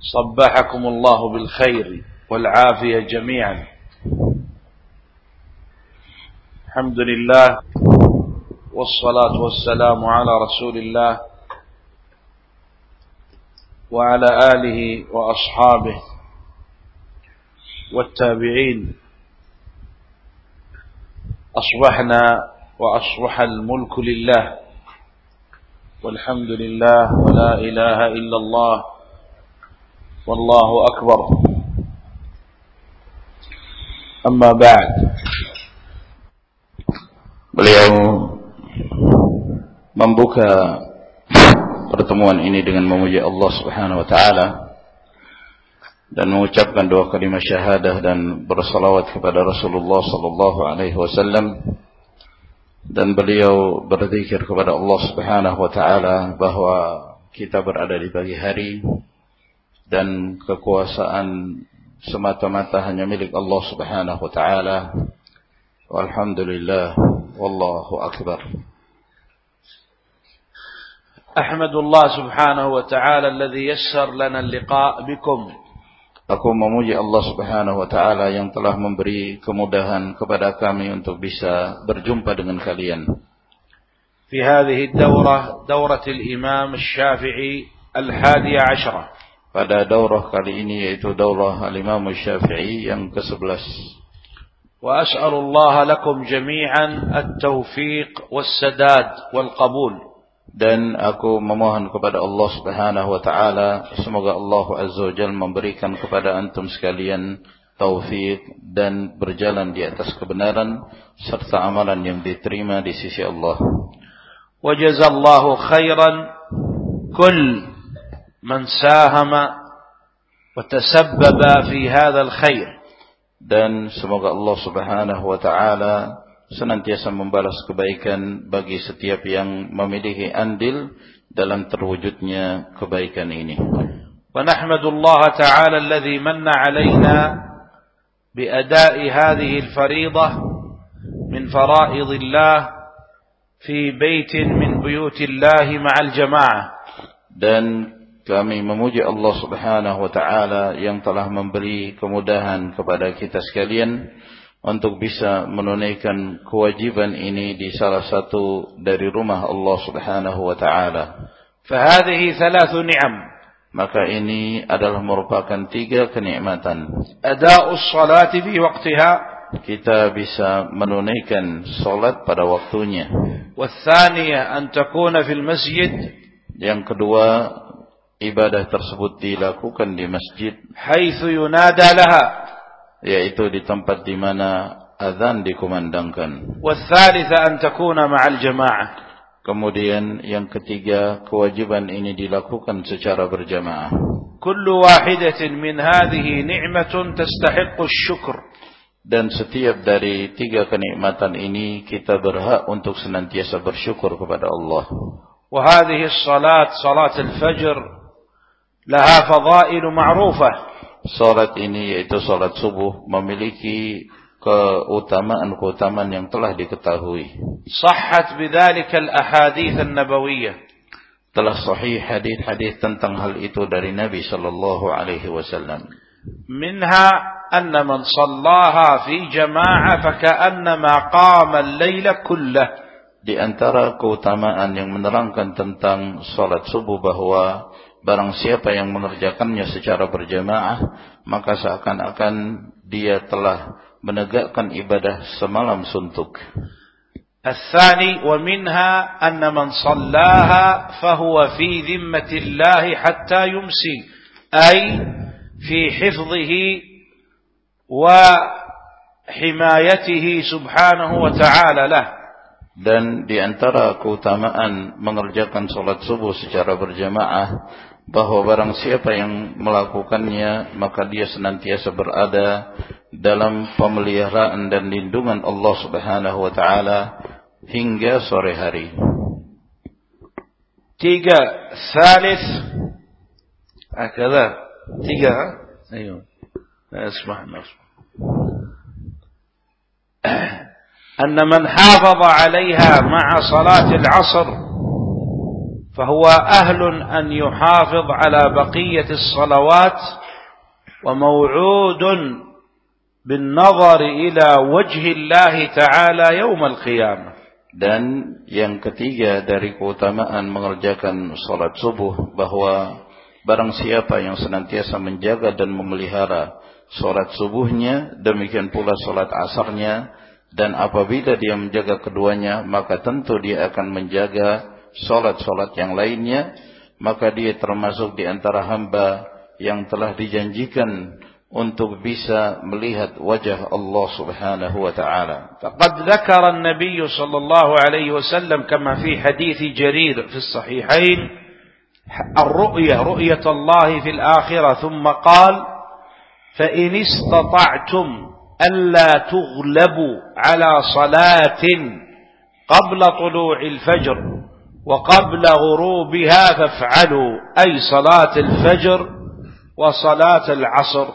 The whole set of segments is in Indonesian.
صبحكم الله بالخير والعافية جميعا. الحمد لله والصلاة والسلام على رسول الله وعلى آله وأصحابه والتابعين. أصبحنا وأصبح الملك لله والحمد لله ولا إله إلا الله والله أكبر أما بعد beliau membuka pertemuan ini dengan memuji Allah Subhanahu wa taala dan mengucapkan dua kalimat syahadah dan bersalawat kepada Rasulullah sallallahu alaihi wasallam dan beliau berzikir kepada Allah Subhanahu wa taala bahwa kita berada di pagi hari Dan kekuasaan semata-mata hanya milik Allah Subhanahu wa taala. Walhamdulillah wallahu akbar. أحمد الله سبحانه وتعالى الذي يسر لنا اللقاء بكم Aku memuji Allah Subhanahu wa taala yang telah memberi kemudahan kepada kami untuk bisa berjumpa dengan kalian. في هذه الدورة دورة الإمام الشافعي الحادية عشرة pada daurah kali ini yaitu daurah Al-Imam Syafi'i yang ke-11. Wa as'alullah lakum jami'an at-tawfiq was-sadad wal-qabul. Dan aku memohon kepada Allah Subhanahu wa taala semoga Allah Azza wa Jalla memberikan kepada antum sekalian taufik dan berjalan di atas kebenaran serta amalan yang diterima di sisi Allah. Wa jazallahu khairan kull من ساهم وتسبب في هذا الخير dan semoga Allah Subhanahu wa taala senantiasa membalas kebaikan bagi setiap yang memiliki andil dalam terwujudnya kebaikan ini. Wa nahmadullah ta'ala alladhi manna 'alaina bi ada'i hadhihi al-fariidah min faraa'idillah fi baitin min buyutillah ma'al jamaah. Dan kami memuji Allah Subhanahu wa taala yang telah memberi kemudahan kepada kita sekalian untuk bisa menunaikan kewajiban ini di salah satu dari rumah Allah Subhanahu wa taala. فهذه ثلاث نعم Maka ini adalah merupakan tiga kenikmatan. أداء الصلاة في وقتها Kita bisa menunaikan solat pada waktunya. والثانية أن تكون في المسجد Yang kedua, ibadah tersebut dilakukan di masjid, حيث ينادى لها yaitu di tempat di mana azan dikumandangkan. والثالثة أن تكون مع الجماعة Kemudian yang ketiga, kewajiban ini dilakukan secara berjamaah. كل واحدة من هذه نعمة تستحق الشكر Dan setiap dari tiga kenikmatan ini kita berhak untuk senantiasa bersyukur kepada Allah. وهذه الصلاة صلاة الفجر laha fadailu ma'rufah. Salat ini yaitu salat subuh memiliki keutamaan-keutamaan yang telah diketahui. Sahhat bidzalika al-ahadits an-nabawiyyah. Telah sahih hadis-hadis tentang hal itu dari Nabi sallallahu alaihi wasallam. Minha anna man sallaha fi jama'ah faka'annama qama al-laila kullah. Di antara keutamaan yang menerangkan tentang salat subuh bahwa barang siapa yang mengerjakannya secara berjamaah maka seakan-akan dia telah menegakkan ibadah semalam suntuk. الثاني ومنها أن من صلاها فهو في ذمة الله حتى يمسي أي في حفظه وحمايته سبحانه وتعالى له Dan di antara keutamaan mengerjakan sholat subuh secara berjamaah bahwa barang siapa yang melakukannya maka dia senantiasa berada dalam pemeliharaan dan lindungan Allah Subhanahu wa taala hingga sore hari. tiga ثالث هكذا tiga أيوه اسمع اسمع أن من حافظ عليها مع صلاة العصر فهو أهل أن يحافظ على بقية الصلوات وموعود بالنظر إلى وجه الله تعالى يوم القيامة dan yang ketiga dari keutamaan mengerjakan salat subuh bahwa barang siapa yang senantiasa menjaga dan memelihara salat subuhnya demikian pula salat asarnya dan apabila dia menjaga keduanya maka tentu dia akan menjaga salat-salat yang lainnya maka dia termasuk di antara hamba yang telah dijanjikan untuk bisa melihat wajah Allah Subhanahu wa taala. Faqad dzakara an-nabiy sallallahu alaihi wasallam kama fi hadits Jarir fi as-sahihain الرؤية رؤية الله في الآخرة ثم قال فإن استطعتم ألا تغلبوا على صلاة قبل طلوع الفجر وقبل غروبها فافعلوا أي صلاة الفجر وصلاة العصر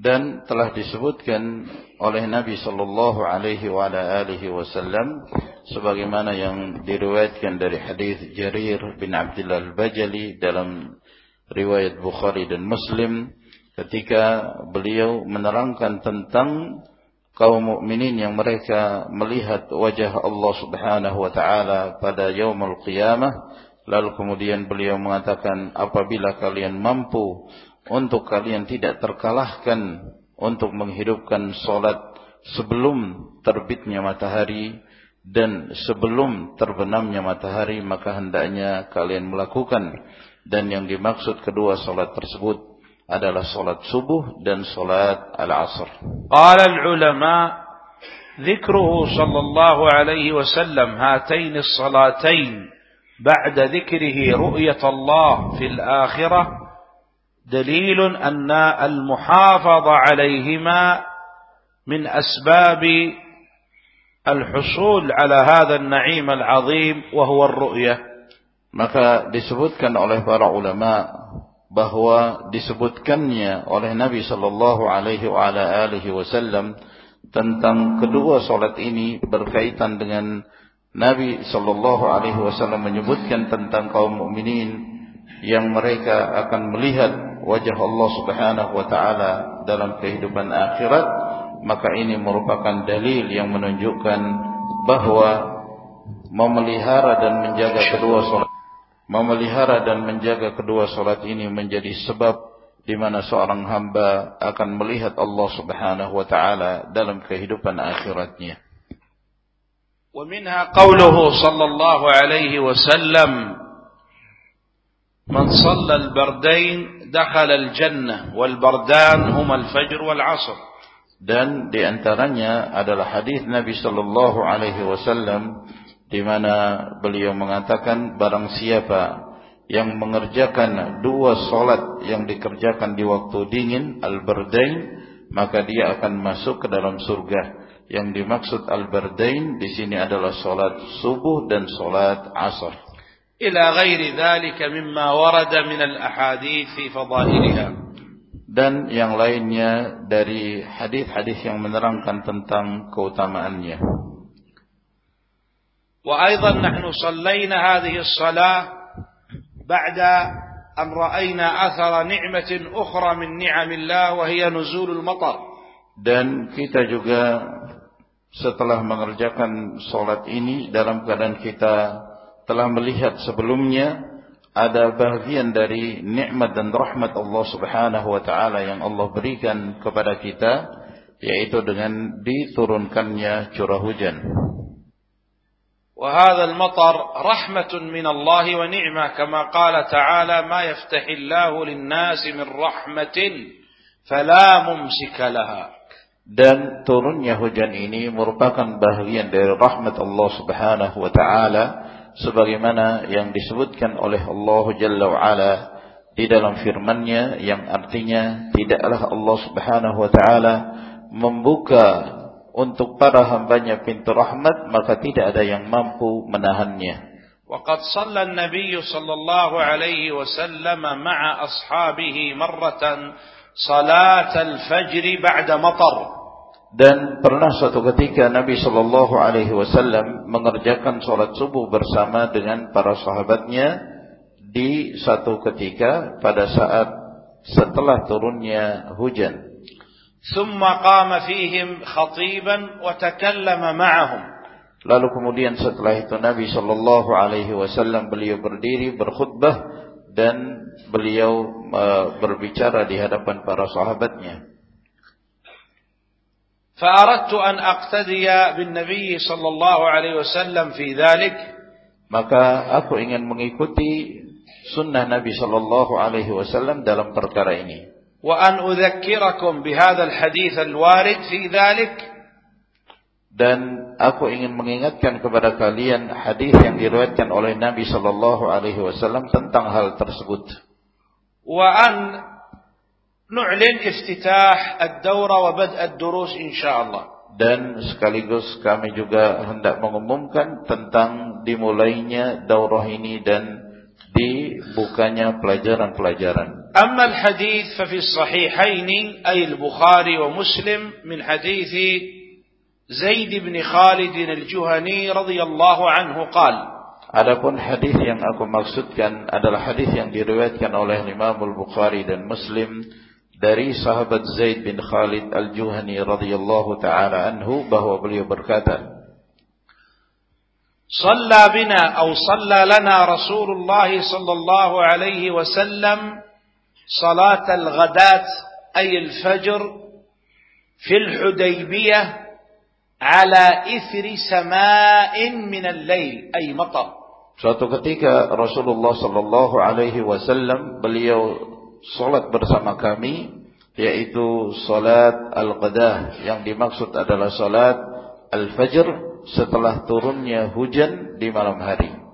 dan telah disebutkan oleh Nabi sallallahu alaihi wa ala alihi wasallam sebagaimana yang diriwayatkan dari hadis Jarir bin Abdullah Al-Bajali dalam riwayat Bukhari dan Muslim ketika beliau menerangkan tentang kaum mukminin yang mereka melihat wajah Allah Subhanahu wa taala pada yaumul qiyamah lalu kemudian beliau mengatakan apabila kalian mampu untuk kalian tidak terkalahkan untuk menghidupkan solat sebelum terbitnya matahari dan sebelum terbenamnya matahari maka hendaknya kalian melakukan. Dan yang dimaksud kedua solat tersebut adalah solat subuh dan solat al-asr. Qala al-ulama ذكره صلى الله عليه وسلم هاتين الصلاتين بعد ذكره رؤية الله في الآخرة دليل أن المحافظة عليهما من أسباب الحصول على هذا النعيم العظيم وهو الرؤية maka disebutkan oleh para ulama bahwa disebutkannya oleh Nabi sallallahu alaihi wasallam tentang kedua salat ini berkaitan dengan Nabi sallallahu alaihi wasallam menyebutkan tentang kaum mukminin yang mereka akan melihat wajah Allah Subhanahu wa taala dalam kehidupan akhirat maka ini merupakan dalil yang menunjukkan bahwa memelihara dan menjaga kedua salat memelihara dan menjaga kedua salat ini menjadi sebab di mana seorang hamba akan melihat Allah Subhanahu wa taala dalam kehidupan akhiratnya. ومنها قوله صلى الله عليه وسلم من صلى البردين دخل الجنة والبردان هما الفجر والعصر dan di antaranya adalah hadis Nabi sallallahu alaihi wasallam di mana beliau mengatakan barang siapa yang mengerjakan dua solat yang dikerjakan di waktu dingin al-bardain maka dia akan masuk ke dalam surga. Yang dimaksud al-bardain di sini adalah solat subuh dan solat asar ila ghairi dhalika mimma warada min al-ahadith fi fadailiha dan yang lainnya dari hadis-hadis yang menerangkan tentang keutamaannya. وأيضا نحن صلينا هذه الصلاة بعد أن رأينا أثر نعمة أخرى من نعم الله وهي نزول المطر. Dan kita juga setelah mengerjakan solat ini dalam keadaan kita telah melihat sebelumnya ada bagian dari nikmat dan rahmat Allah Subhanahu wa taala yang Allah berikan kepada kita yaitu dengan diturunkannya curah hujan. وهذا المطر رحمة من الله ونعمة كما قال تعالى ما يفتح الله للناس من رحمة فلا ممسك لها dan turunnya hujan ini merupakan bagian dari rahmat Allah Subhanahu wa taala sebagaimana yang disebutkan oleh Allah Jalla wa Ala di dalam firman-Nya yang artinya tidaklah Allah Subhanahu wa taala membuka untuk para hambanya pintu rahmat maka tidak ada yang mampu menahannya. وقد صلى النبي صلى الله عليه وسلم مع أصحابه مرة صلاة الفجر بعد مطر Dan pernah suatu ketika Nabi Shallallahu Alaihi Wasallam mengerjakan sholat subuh bersama dengan para sahabatnya di satu ketika pada saat setelah turunnya hujan. ثم قام فيهم خطيبا وتكلم معهم. Lalu kemudian setelah itu Nabi Shallallahu Alaihi Wasallam beliau berdiri berkhutbah dan beliau uh, berbicara di hadapan para sahabatnya. فأردت أن أقتدي بالنبي صلى الله عليه وسلم في ذلك maka aku ingin mengikuti sunnah Nabi Shallallahu Alaihi Wasallam dalam perkara ini. وأن أذكركم بهذا الحديث الوارد في ذلك dan aku ingin mengingatkan kepada kalian hadis yang diriwayatkan oleh Nabi Shallallahu Alaihi Wasallam tentang hal tersebut. وأن نعلن افتتاح الدورة وبدء الدروس إن شاء الله dan sekaligus kami juga hendak mengumumkan tentang dimulainya daurah ini dan dibukanya pelajaran-pelajaran. Amma al-hadith fa fi sahihain ay al-Bukhari wa Muslim min hadith Zaid bin Khalid al-Juhani radhiyallahu anhu qal. Adapun hadis yang aku maksudkan adalah hadis yang diriwayatkan oleh Imam Al-Bukhari dan Muslim dari sahabat Zaid bin Khalid Al-Juhani radhiyallahu taala anhu bahwa beliau berkata صلى بنا أو صلى لنا رسول الله صلى الله عليه وسلم صلاة الغداة أي الفجر في الحديبية على إثر سماء من الليل أي مطر Suatu ketika Rasulullah Sallallahu Alaihi Wasallam beliau solat bersama kami yaitu solat al-qadah yang dimaksud adalah solat al-fajr setelah turunnya hujan di malam hari.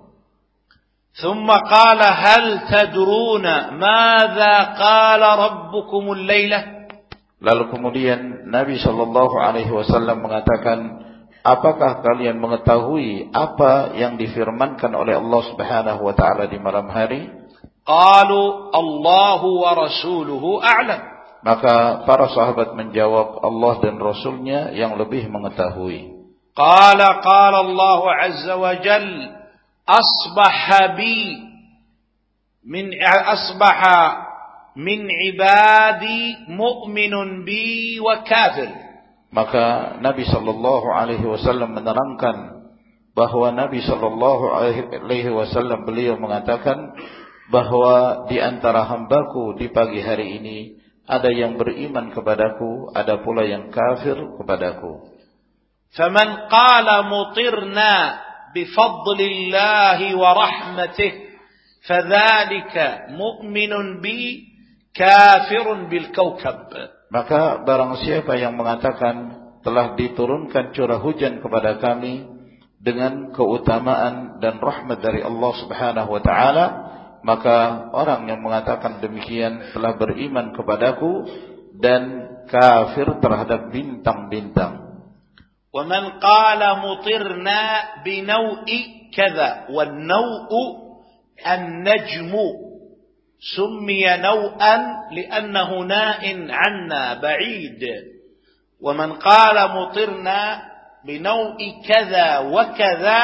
ثم قال هل تدرون ماذا قال ربكم الليلة Lalu kemudian Nabi Shallallahu Alaihi Wasallam mengatakan, apakah kalian mengetahui apa yang difirmankan oleh Allah Subhanahu Wa Taala di malam hari? قالوا الله ورسوله أعلم Maka para sahabat menjawab Allah dan Rasulnya yang lebih mengetahui. قال قال الله عز وجل أصبح بي من أصبح من عبادي مؤمن بي وكافر Maka Nabi Shallallahu Alaihi Wasallam menerangkan bahwa Nabi Shallallahu Alaihi Wasallam beliau mengatakan bahwa di antara hambaku di pagi hari ini ada yang beriman kepadaku, ada pula yang kafir kepadaku. فمن قال mutirna بفضل wa ورحمته فذلك مؤمن bi kafirun bil. Maka barang siapa yang mengatakan telah diturunkan curah hujan kepada kami dengan keutamaan dan rahmat dari Allah Subhanahu wa taala, maka orang yang mengatakan demikian telah beriman kepadaku dan kafir terhadap bintang-bintang. ومن قال مطرنا بنوء كذا والنوء النجم سمي نوءا لأنه ناء عنا بعيد. ومن قال مطرنا بنوء كذا وكذا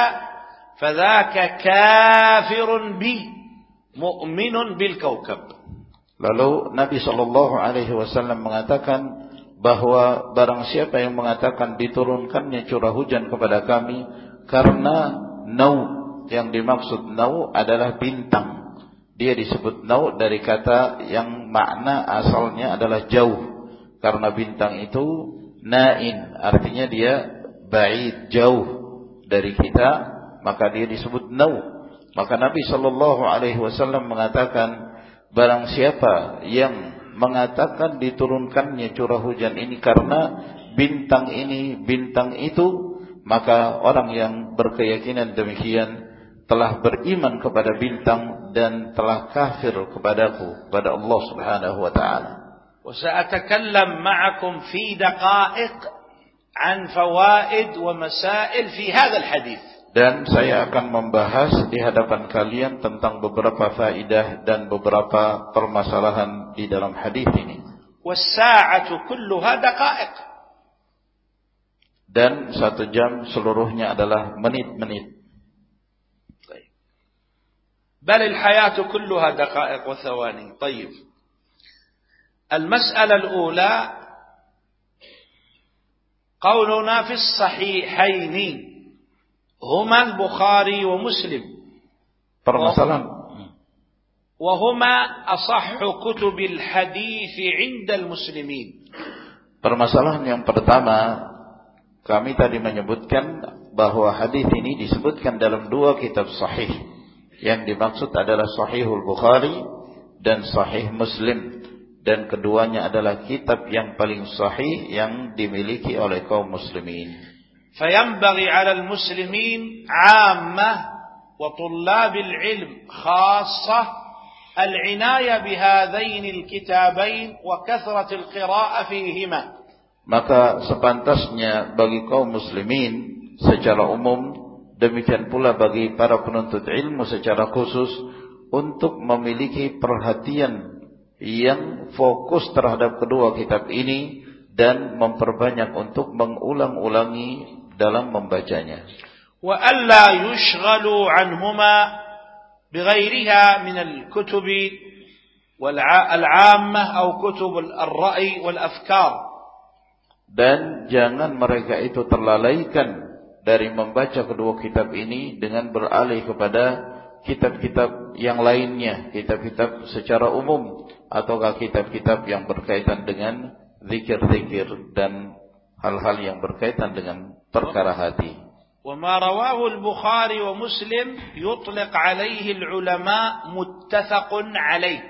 فذاك كافر بي مؤمن بالكوكب. Lalu Nabi Shallallahu Alaihi Wasallam mengatakan bahwa barang siapa yang mengatakan diturunkannya curah hujan kepada kami karena nau yang dimaksud nau adalah bintang. Dia disebut nau dari kata yang makna asalnya adalah jauh. Karena bintang itu nain, artinya dia baik jauh dari kita, maka dia disebut nau. Maka Nabi Shallallahu Alaihi Wasallam mengatakan barang siapa yang mengatakan diturunkannya curah hujan ini karena bintang ini, bintang itu, maka orang yang berkeyakinan demikian telah beriman kepada bintang dan telah kafir kepadaku, kepada Allah Subhanahu wa taala. وسأتكلم معكم في دقائق عن فوائد ومسائل في هذا الحديث Dan saya akan membahas di hadapan kalian tentang beberapa faidah dan beberapa permasalahan di dalam hadis ini. والساعة كلها دقائق dan satu jam seluruhnya adalah menit-menit. بل الحياة كلها دقائق وثواني طيب المسألة الأولى قولنا في الصحيحين هما البخاري ومسلم permasalahan وهما أصح كتب الحديث عند المسلمين. Permasalahan yang pertama, kami tadi menyebutkan bahwa hadis ini disebutkan dalam dua kitab sahih. Yang dimaksud adalah Sahihul Bukhari dan Sahih Muslim. Dan keduanya adalah kitab yang paling sahih yang dimiliki oleh kaum muslimin. Fayambagi ala muslimin ammah wa tullabil ilm khasah العناية بهذين الكتابين وكثرة القراءة فيهما maka sepantasnya bagi kaum muslimin secara umum demikian pula bagi para penuntut ilmu secara khusus untuk memiliki perhatian yang fokus terhadap kedua kitab ini dan memperbanyak untuk mengulang-ulangi dalam membacanya. Wa alla yushghalu anhuma bighairiha min al-kutub wal-'ammah aw kutub al-ra'i wal-afkar dan jangan mereka itu terlalaikan dari membaca kedua kitab ini dengan beralih kepada kitab-kitab yang lainnya, kitab-kitab secara umum ataukah kitab-kitab yang berkaitan dengan zikir-zikir dan hal-hal yang berkaitan dengan perkara hati. وما رواه البخاري ومسلم يطلق عليه العلماء متفق عليه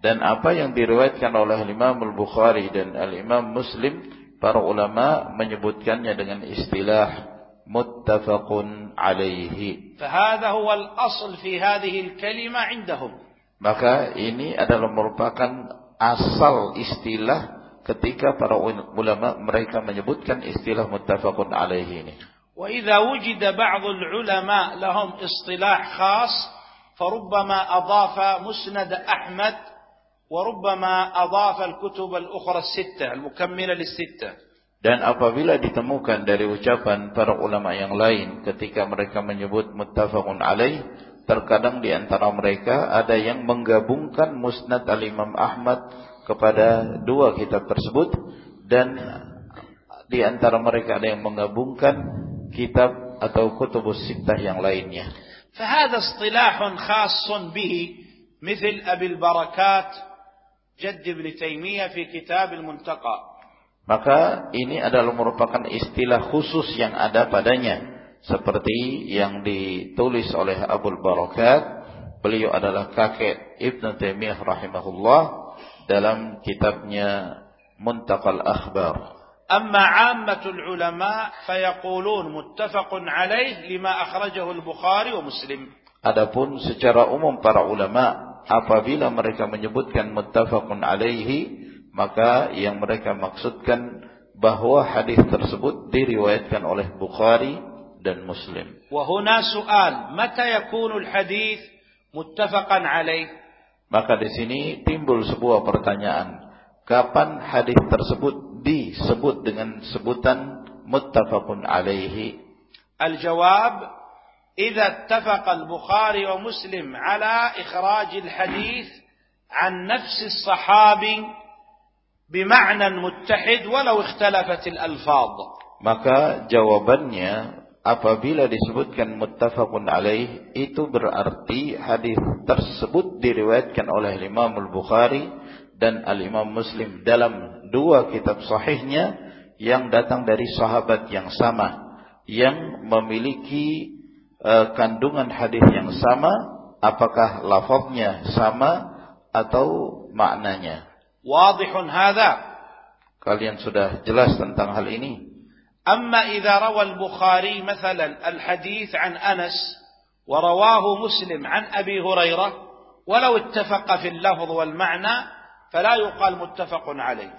dan apa yang diriwayatkan oleh Imam Al-Bukhari dan Al-Imam Muslim para ulama menyebutkannya dengan istilah muttafaqun alaihi. فهذا هو الأصل في هذه الكلمة عندهم. Maka ini adalah merupakan asal istilah ketika para ulama mereka menyebutkan istilah muttafaqun alaihi ini. وإذا وجد بعض العلماء لهم اصطلاح خاص فربما أضاف مسند أحمد وربما أضاف الكتب الأخرى الستة المكملة للستة dan apabila ditemukan dari ucapan para ulama yang lain ketika mereka menyebut muttafaqun alaih terkadang di antara mereka ada yang menggabungkan musnad al-Imam Ahmad kepada dua kitab tersebut dan di antara mereka ada yang menggabungkan kitab atau kutubus sittah yang lainnya. فهذا اصطلاح خاص به مثل أبي البركات جد ابن تيمية في كتاب المنتقى maka ini adalah merupakan istilah khusus yang ada padanya seperti yang ditulis oleh Abu Barakat beliau adalah kakek Ibn Taimiyah rahimahullah dalam kitabnya Muntaqal Akhbar أما عامة العلماء فيقولون متفق عليه لما أخرجه البخاري ومسلم Adapun secara umum para ulama apabila mereka menyebutkan muttafaqun alaihi maka yang mereka maksudkan bahwa hadis tersebut diriwayatkan oleh Bukhari dan Muslim. وهنا سؤال متى يكون الحديث متفقا عليه Maka di sini timbul sebuah pertanyaan, kapan hadis tersebut disebut dengan sebutan muttafaqun alaihi. Al-jawab idza ittafaqa al-Bukhari wa Muslim ala ikhraj al-hadith an nafs as-sahabi bima'na muttahid walau ikhtalafat al-alfaz. Maka jawabannya apabila disebutkan muttafaqun alaih itu berarti hadis tersebut diriwayatkan oleh Imam Al-Bukhari dan Al-Imam Muslim dalam dua kitab sahihnya yang datang dari sahabat yang sama yang memiliki uh, kandungan hadis yang sama apakah lafaznya sama atau maknanya? Wadihun hadza kalian sudah jelas tentang hal ini. Amma idza rawa al-bukhari mathalan al-hadits an Anas wa rawahu Muslim an Abi Hurairah walau ittafaqa fil lafz wal ma'na فلا يقال متفق عليه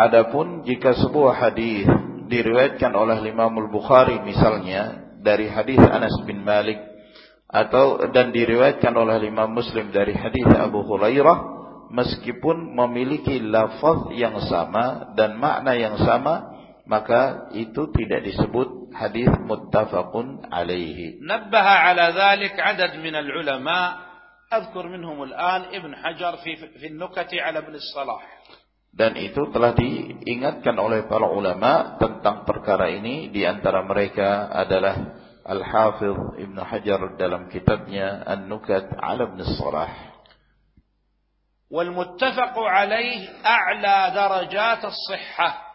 Adapun jika sebuah hadis diriwayatkan oleh Imam Al-Bukhari misalnya dari hadis Anas bin Malik atau dan diriwayatkan oleh Imam Muslim dari hadis Abu Hurairah meskipun memiliki lafaz yang sama dan makna yang sama maka itu tidak disebut hadis muttafaqun alaihi. نبه على ذلك عدد من العلماء أذكر منهم الآن ابن حجر في في النكت على ابن الصلاح. Dan itu telah diingatkan oleh para ulama tentang perkara ini di antara mereka adalah Al-Hafidh Ibn Hajar dalam kitabnya An-Nukat ala Ibn Salah. والمتفق عليه أعلى درجات الصحة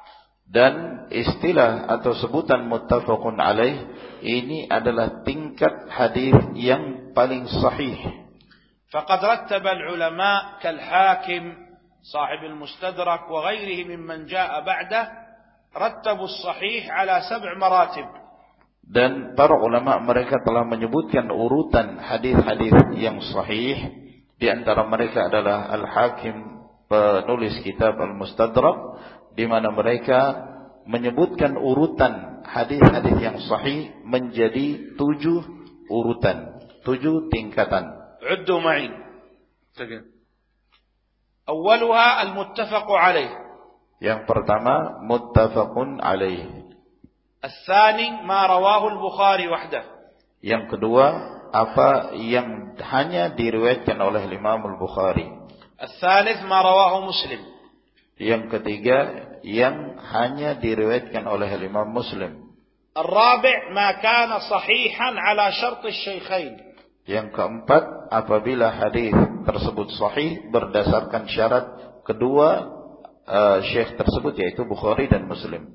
Dan istilah atau sebutan muttafaqun alaih ini adalah tingkat hadis yang paling sahih. فقد رتب العلماء كالحاكم صاحب المستدرك وغيره ممن جاء بعده رتبوا الصحيح على سبع مراتب. Dan para ulama mereka telah menyebutkan urutan hadis-hadis yang sahih di antara mereka adalah Al-Hakim penulis kitab Al-Mustadrak di mana mereka menyebutkan urutan hadis-hadis yang sahih menjadi tujuh urutan, tujuh tingkatan. عدوا معي. أولها المتفق عليه. Yang pertama muttafaqun alaih. الثاني ما رواه البخاري وحده. Yang kedua apa yang hanya diriwayatkan oleh Imam Al-Bukhari. الثالث ما رواه مسلم. Yang ketiga yang hanya diriwayatkan oleh Imam Muslim. الرابع ما كان صحيحا على شرط الشيخين. Yang keempat, apabila hadis tersebut sahih berdasarkan syarat kedua uh, syekh tersebut yaitu Bukhari dan Muslim.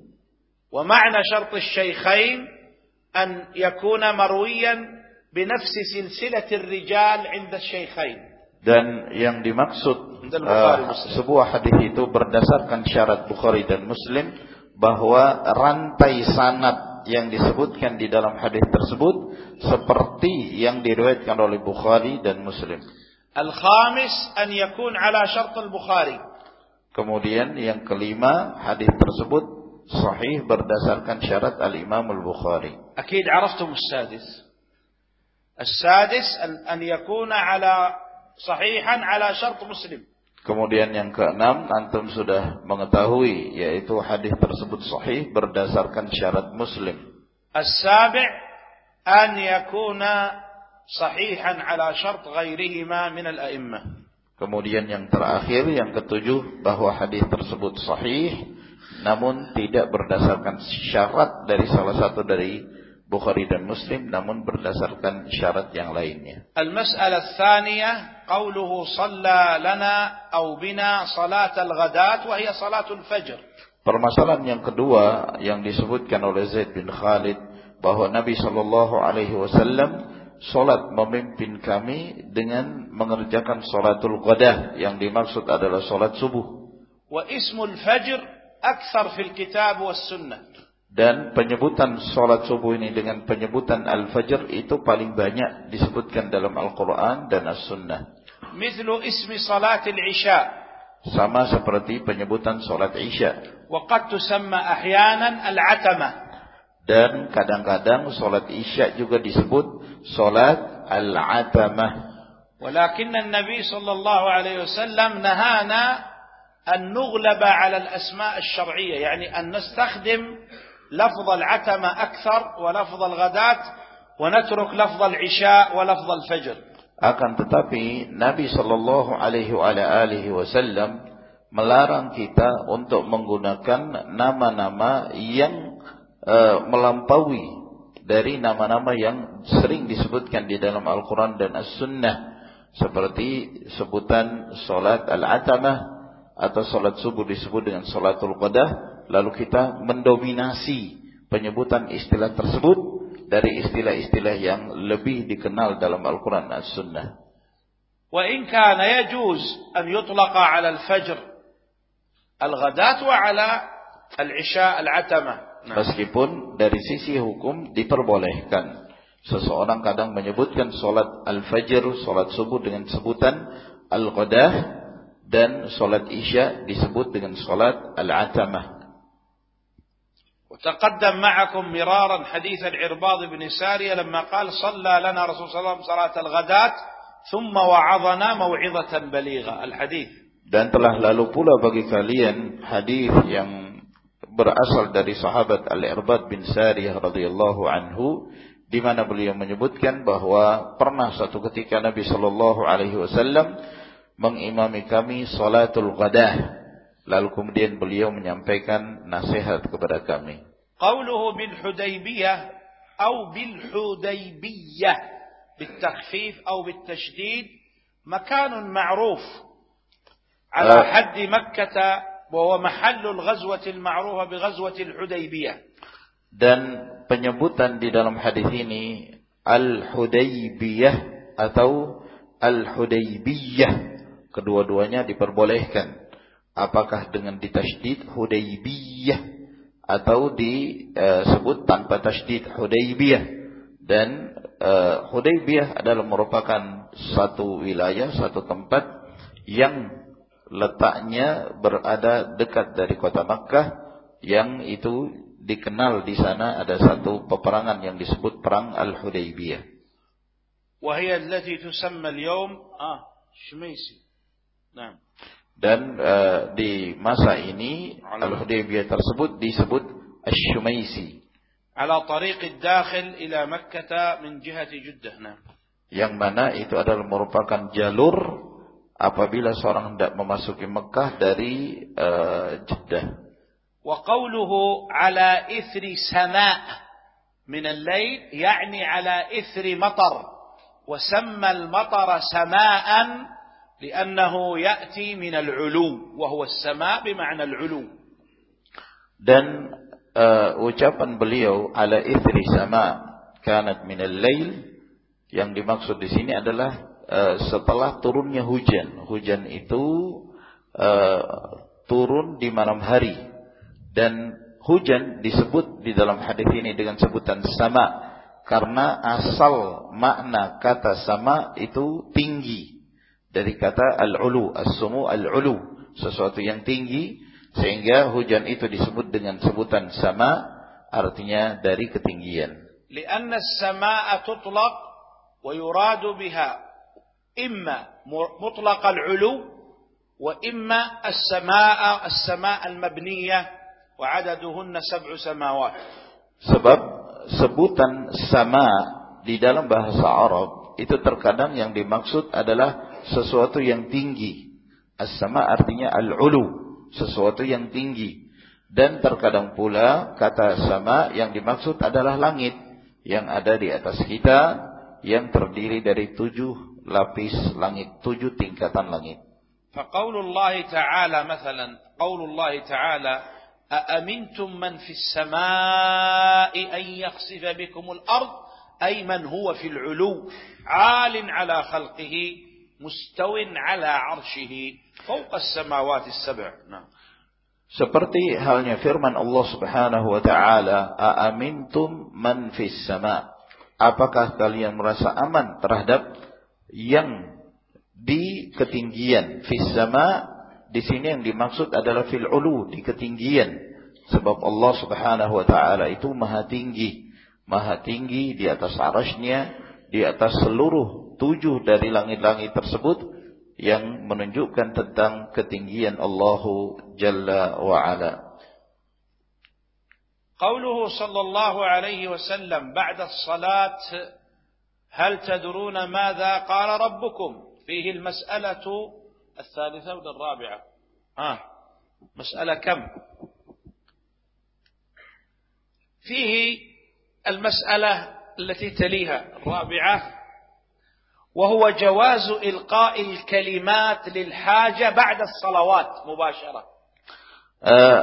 Wa ma'na syarat syekhain an yakuna marwiyan binafsi silsilatir rijal 'inda syekhain. Dan yang dimaksud uh, sebuah hadis itu berdasarkan syarat Bukhari dan Muslim bahwa rantai sanad yang disebutkan di dalam hadis tersebut seperti yang diriwayatkan oleh Bukhari dan Muslim. Al-khamis an yakun ala syart al-Bukhari. Kemudian yang kelima hadis tersebut sahih berdasarkan syarat al-Imam al-Bukhari. Akid araftum as-sadis. As-sadis an yakuna ala sahihan ala syart muslim. Kemudian yang keenam, antum sudah mengetahui, yaitu hadis tersebut sahih berdasarkan syarat muslim. As-sabi' an yakuna sahihan ala syart ghairihima min al-a'immah. Kemudian yang terakhir, yang ketujuh, bahwa hadis tersebut sahih, namun tidak berdasarkan syarat dari salah satu dari Bukhari dan Muslim namun berdasarkan syarat yang lainnya. Al-mas'alah tsaniyah qauluhu shalla lana aw bina salat al-ghadat wa hiya salatul fajr. Permasalahan yang kedua yang disebutkan oleh Zaid bin Khalid bahwa Nabi sallallahu alaihi wasallam salat memimpin kami dengan mengerjakan salatul ghadah yang dimaksud adalah salat subuh. Wa ismul fajr akthar fil kitab was sunnah. Dan penyebutan sholat subuh ini dengan penyebutan al-fajr itu paling banyak disebutkan dalam Al-Quran dan As-Sunnah. Mithlu ismi salat al-isya. Sama seperti penyebutan sholat isya. Waqad tusamma ahyanan al-atamah. Dan kadang-kadang sholat isya juga disebut sholat al-atamah. Walakin Nabi sallallahu alaihi wasallam nahana an nughlaba ala al-asma' al-syar'iyyah, yani an nastakhdim لفظ العتمة أكثر ولفظ الغداة ونترك لفظ العشاء ولفظ الفجر akan tetapi Nabi Shallallahu Alaihi Wasallam melarang kita untuk menggunakan nama-nama yang uh, melampaui dari nama-nama yang sering disebutkan di dalam Al-Quran dan As-Sunnah seperti sebutan solat al-atamah atau solat subuh disebut dengan solatul qadah lalu kita mendominasi penyebutan istilah tersebut dari istilah-istilah yang lebih dikenal dalam Al-Quran dan Sunnah. وإن كان يجوز أن يطلق على الفجر الغداة وعلى العشاء العتمة. Meskipun dari sisi hukum diperbolehkan. Seseorang kadang menyebutkan solat al-fajr, solat subuh dengan sebutan al-qadah dan solat isya disebut dengan solat al-atamah. وتقدم معكم مرارا حديث العرباض بن سارية لما قال صلى لنا رسول صلى الله عليه وسلم صلاة الغداة ثم وعظنا موعظة بليغة الحديث dan telah lalu pula bagi kalian hadis yang berasal dari sahabat Al-Irbad bin Sariyah radhiyallahu anhu di mana beliau menyebutkan bahwa pernah suatu ketika Nabi sallallahu alaihi wasallam mengimami kami salatul ghadah lalu kemudian beliau menyampaikan nasihat kepada kami qauluhu bil hudaybiyah atau bil hudaybiyah بالتخفيف أو بالتشديد مكان معروف على حد مكة وهو محل الغزوة المعروفة بغزوة الحديبية dan penyebutan di dalam hadis ini Al-Hudaybiyah atau Al-Hudaybiyah kedua-duanya diperbolehkan apakah dengan ditasydid Hudaybiyah atau disebut tanpa tasydid Hudaybiyah dan uh, Hudaybiyah adalah merupakan satu wilayah satu tempat yang letaknya berada dekat dari kota Makkah yang itu dikenal di sana ada satu peperangan yang disebut perang Al-Hudaybiyah. وهي التي تسمى اليوم ah Shumaisi. Nah. dan uh, di masa ini Al-Hudaybiyah tersebut disebut Asy-Syumaisi. Ala tariq ad-dakhil ila Makkah min Jeddah. Yang mana itu adalah merupakan jalur apabila seorang hendak memasuki Mekah dari uh, Jeddah. Wa qawluhu ala ithri sama' min al-lail yani ala ithri matar wa samma al-matara sama'an لأنه يأتي من العلو وهو السماء بمعنى العلو dan uh, ucapan beliau ala ithri sama kanat min al-lail yang dimaksud di sini adalah uh, setelah turunnya hujan hujan itu uh, turun di malam hari dan hujan disebut di dalam hadis ini dengan sebutan sama karena asal makna kata sama itu tinggi Dari kata al-ulu, as-sumu al-ulu, sesuatu yang tinggi sehingga hujan itu disebut dengan sebutan sama artinya dari ketinggian. Karena as-samaa'a tutlaq wa yuradu biha imma mutlaq al-'ulu wa imma as-sama'a as-sama' al-mabniyah wa 'adaduhunna sab'u samawat. Sebab sebutan sama di dalam bahasa Arab itu terkadang yang dimaksud adalah sesuatu yang tinggi. As-sama artinya al-ulu, sesuatu yang tinggi. Dan terkadang pula kata sama yang dimaksud adalah langit yang ada di atas kita yang terdiri dari tujuh lapis langit, tujuh tingkatan langit. فقول الله تعالى مثلا قول الله تعالى أأمنتم من في السماء أن يخسف بكم الأرض أي من هو في العلو عال على خلقه مستو على عرشه فوق السماوات السبع نعم Seperti halnya firman Allah Subhanahu wa taala, "Aamintum man fis sama?" Apakah kalian merasa aman terhadap yang di ketinggian fis sama di sini yang dimaksud adalah fil ulu di ketinggian. Sebab Allah Subhanahu wa taala itu maha tinggi. Maha tinggi di atas arasnya, di atas seluruh tujuh dari langit-langit tersebut yang menunjukkan tentang ketinggian Allah Jalla wa ala. قوله صلى الله عليه وسلم بعد الصلاة هل تدرون ماذا قال ربكم؟ فيه المسألة الثالثة ولا الرابعة ها مسألة كم؟ فيه المسألة التي تليها الرابعة وهو جواز إلقاء الكلمات للحاجة بعد الصلوات مباشرة uh,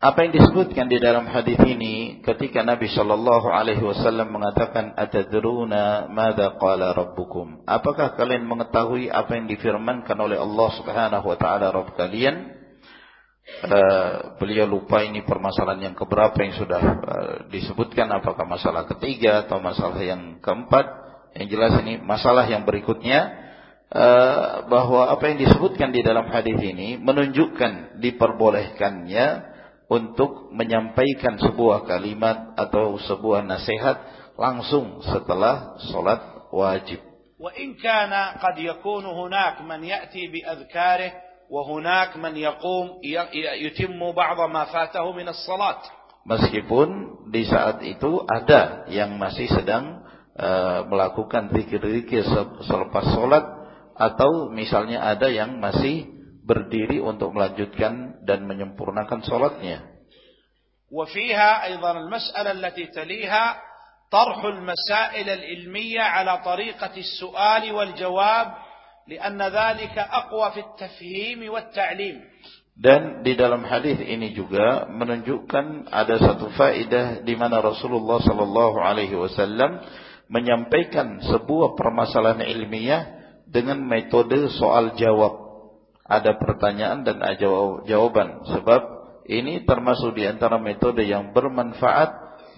apa yang disebutkan di dalam hadis ini ketika Nabi Shallallahu Alaihi Wasallam mengatakan atadruna mada qala rabbukum apakah kalian mengetahui apa yang difirmankan oleh Allah Subhanahu Wa Taala Rabb kalian uh, beliau lupa ini permasalahan yang keberapa yang sudah uh, disebutkan apakah masalah ketiga atau masalah yang keempat yang jelas ini masalah yang berikutnya uh, bahwa apa yang disebutkan di dalam hadis ini menunjukkan diperbolehkannya untuk menyampaikan sebuah kalimat atau sebuah nasihat langsung setelah solat wajib. وإن كان قد يكون هناك من يأتي بأذكاره وهناك من يقوم يتم بعض ما فاته من الصلاة meskipun di saat itu ada yang masih sedang uh, melakukan zikir-zikir selepas sholat atau misalnya ada yang masih berdiri untuk melanjutkan dan menyempurnakan sholatnya. وفيها أيضا المسألة التي تليها طرح المسائل العلمية على طريقة السؤال والجواب لأن ذلك أقوى في التفهيم والتعليم Dan di dalam hadis ini juga menunjukkan ada satu faedah di mana Rasulullah sallallahu alaihi wasallam menyampaikan sebuah permasalahan ilmiah dengan metode soal jawab. Ada pertanyaan dan ada jawaban. Sebab ini termasuk di antara metode yang bermanfaat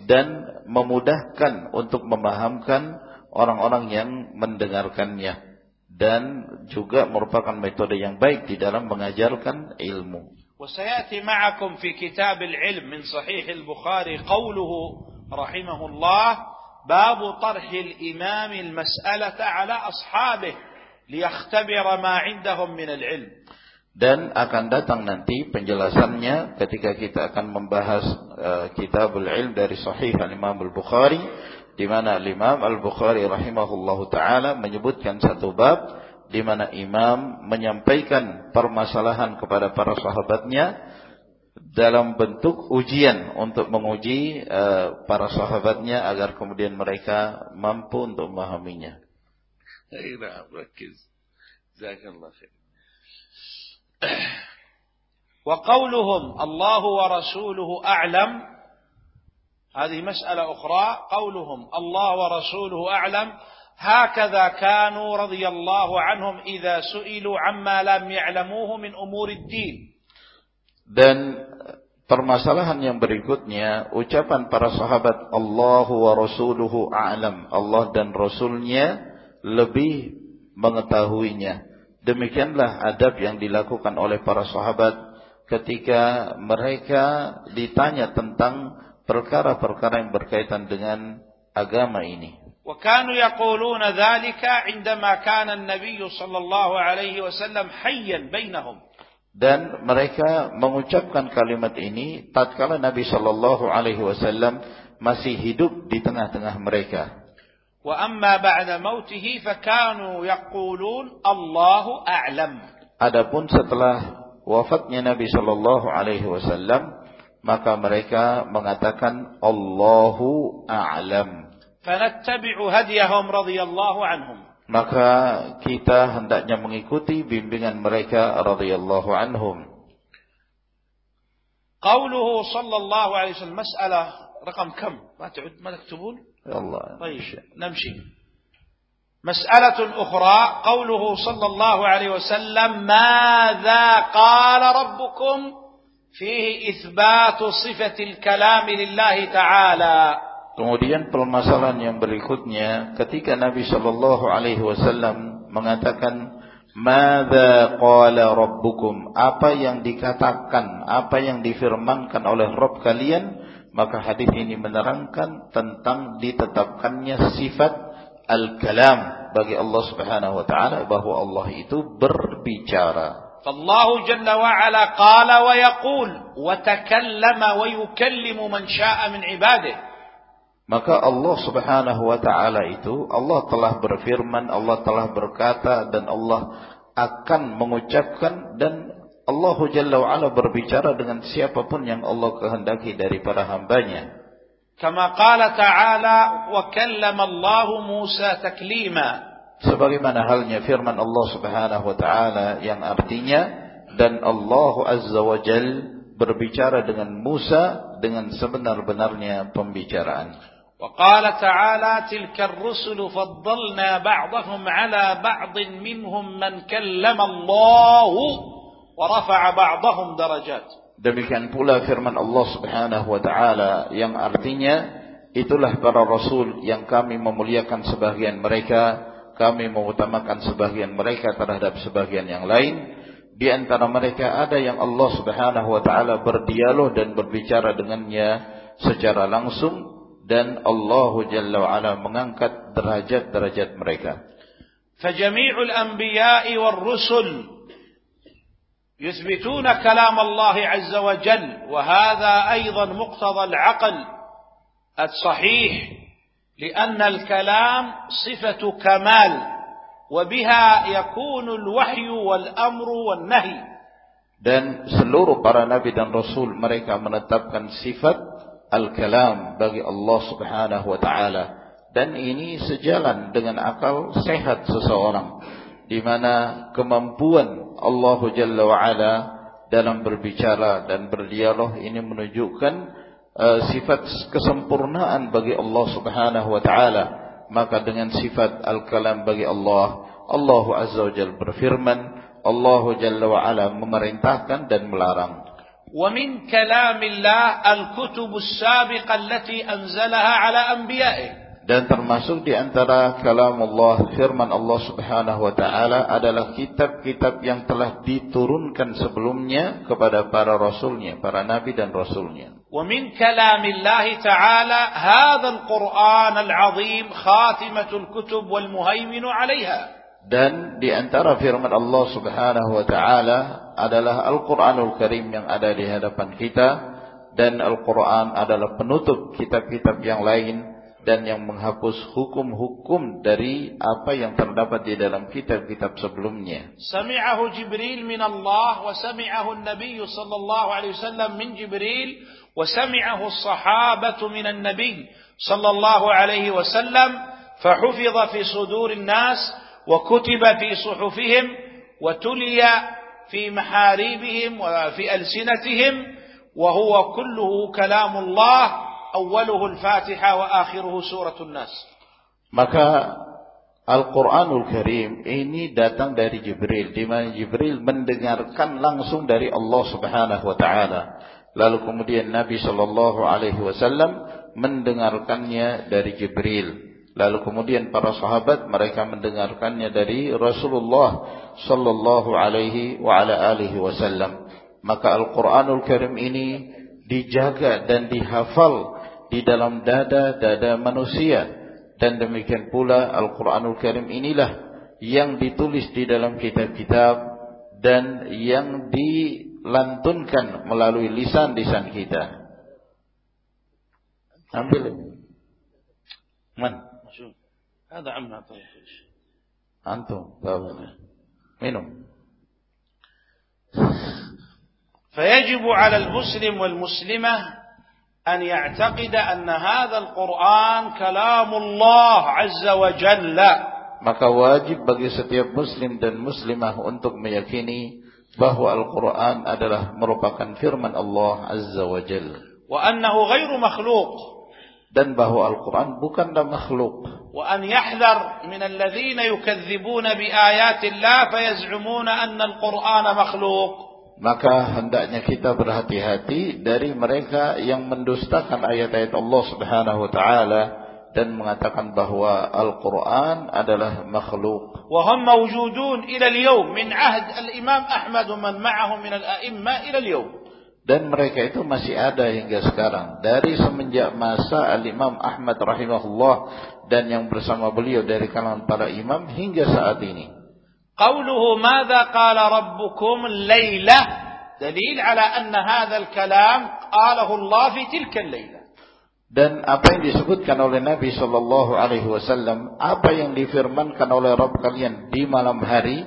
dan memudahkan untuk memahamkan orang-orang yang mendengarkannya dan juga merupakan metode yang baik di dalam mengajarkan ilmu. وسيأتي معكم في كتاب العلم من صحيح البخاري قوله رحمه الله باب طرح الإمام المسألة على أصحابه ليختبر ما عندهم من العلم dan akan datang nanti penjelasannya ketika kita akan membahas uh, kitabul ilm dari sahih al-Imam al-Bukhari di mana Imam Al-Bukhari rahimahullahu taala menyebutkan satu bab di mana imam menyampaikan permasalahan kepada para sahabatnya dalam bentuk ujian untuk menguji uh, para sahabatnya agar kemudian mereka mampu untuk memahaminya. وقولهم الله ورسوله أعلم هذه مسألة أخرى قولهم الله ورسوله أعلم هكذا كانوا رضي الله عنهم إذا سئلوا عما لم يعلموه من أمور الدين dan permasalahan yang berikutnya ucapan para sahabat Allah wa rasuluhu a'lam Allah dan rasulnya lebih mengetahuinya demikianlah adab yang dilakukan oleh para sahabat ketika mereka ditanya tentang perkara-perkara yang berkaitan dengan agama ini. وكانوا يقولون ذلك عندما كان النبي صلى الله عليه وسلم حيا بينهم. dan mereka mengucapkan kalimat ini tatkala Nabi sallallahu alaihi wasallam masih hidup di tengah-tengah mereka. Wa amma ba'da mautihi fakanu yaqulun Allahu a'lam. Adapun setelah wafatnya Nabi sallallahu alaihi wasallam maka mereka mengatakan Allahu a'lam. Fanattabi'u hadiyahum radhiyallahu anhum. Maka kita hendaknya mengikuti bimbingan mereka radhiyallahu anhum. قوله صلى الله عليه وسلم مسألة رقم كم؟ ما تعد ما تكتبون؟ الله طيب نمشي. مسألة أخرى قوله صلى الله عليه وسلم ماذا قال ربكم فيه إثبات صفة الكلام لله تعالى Kemudian permasalahan yang berikutnya ketika Nabi Shallallahu Alaihi Wasallam mengatakan Mada qala rabbukum Apa yang dikatakan Apa yang difirmankan oleh Rabb kalian Maka hadis ini menerangkan Tentang ditetapkannya sifat Al-kalam Bagi Allah subhanahu wa ta'ala Bahwa Allah itu berbicara فالله جل وعلا قال ويقول وتكلم ويكلم من شاء من عباده maka Allah subhanahu wa ta'ala itu Allah telah berfirman, Allah telah berkata dan Allah akan mengucapkan dan Allah Jalla wa'ala berbicara dengan siapa pun yang Allah kehendaki dari para hambanya. Kama qala ta'ala wa kallama Allah Musa taklima sebagaimana halnya firman Allah Subhanahu wa taala yang artinya dan Allah Azza wa Jal berbicara dengan Musa dengan sebenar-benarnya pembicaraan. وقال تعالى تلك الرسل فضلنا بعضهم على بعض منهم من كلم الله ورفع بعضهم درجات Demikian pula firman Allah Subhanahu wa taala yang artinya itulah para rasul yang kami memuliakan sebagian mereka kami mengutamakan sebagian mereka terhadap sebagian yang lain. Di antara mereka ada yang Allah Subhanahu wa taala berdialog dan berbicara dengannya secara langsung dan Allah Jalla wa ala mengangkat derajat-derajat mereka. فجميع الأنبياء والرسل يثبتون كلام الله عز وجل وهذا أيضا مقتضى العقل الصحيح لأن الكلام صفة كمال وبها يكون الوحي والأمر والنهي dan seluruh para nabi dan rasul mereka menetapkan sifat al-kalam bagi Allah Subhanahu wa taala. Dan ini sejalan dengan akal sehat seseorang di mana kemampuan Allah Jalla wa ala dalam berbicara dan berdialog ini menunjukkan uh, sifat kesempurnaan bagi Allah Subhanahu wa taala. Maka dengan sifat al-kalam bagi Allah Allah Azza wa Jalla berfirman Allah Jalla wa ala memerintahkan dan melarang ومن كلام الله الكتب السابقة التي أنزلها على أنبيائه dan termasuk di antara kalam Allah firman Allah Subhanahu wa taala adalah kitab-kitab yang telah diturunkan sebelumnya kepada para rasulnya, para nabi dan rasulnya. Wa min kalamillah ta'ala hadha al-Qur'an al-'azim khatimatul kutub wal muhaimin 'alayha. Dan di antara firman Allah Subhanahu wa taala adalah Al-Qur'anul Karim yang ada di hadapan kita dan Al-Qur'an adalah penutup kitab-kitab yang lain dan yang menghapus hukum-hukum dari apa yang terdapat di dalam kitab-kitab sebelumnya. Sami'ahu Jibril min Allah wa sami'ahu an-nabiy sallallahu alaihi wasallam min Jibril wa sami'ahu as-sahabatu min an-nabiy sallallahu alaihi wasallam فحفظ في صدور الناس وكتب في صحفهم وتلي في محاريبهم وفي ألسنتهم وهو كله كلام الله أوله الفاتحة وآخره سورة الناس maka Al-Quranul Karim ini datang dari Jibril di mana Jibril mendengarkan langsung dari Allah Subhanahu wa taala lalu kemudian Nabi sallallahu alaihi wasallam mendengarkannya dari Jibril lalu kemudian para sahabat mereka mendengarkannya dari Rasulullah sallallahu alaihi wa ala alihi wasallam maka Al-Quranul Karim ini dijaga dan dihafal di dalam dada-dada manusia dan demikian pula Al-Qur'anul Karim inilah yang ditulis di dalam kitab-kitab dan yang dilantunkan melalui lisan-lisan kita. Ambil. Man? Ada amma Antum, minum. فيجب على المسلم والمسلمة أن يعتقد أن هذا القرآن كلام الله عز وجل maka wajib bagi setiap muslim dan muslimah untuk meyakini bahwa Al-Quran adalah merupakan firman Allah Azza wa Jal. وأنه غير مخلوق dan bahwa Al-Quran bukanlah makhluk. وأن يحذر من الذين يكذبون بآيات الله فيزعمون أن القرآن مخلوق maka hendaknya kita berhati-hati dari mereka yang mendustakan ayat-ayat Allah Subhanahu wa taala dan mengatakan bahwa Al-Qur'an adalah makhluk. Wa hum mawjudun ila al-yawm min ahd al-Imam Ahmad wa man ma'ahu min al-a'imma ila al-yawm. Dan mereka itu masih ada hingga sekarang dari semenjak masa Al-Imam Ahmad rahimahullah dan yang bersama beliau dari kalangan para imam hingga saat ini. Qauluhu madza qala rabbukum laila dalil ala anna hadzal kalam qalahu Allah fi tilka al Dan apa yang disebutkan oleh Nabi Shallallahu Alaihi Wasallam, apa yang difirmankan oleh Rabb kalian di malam hari,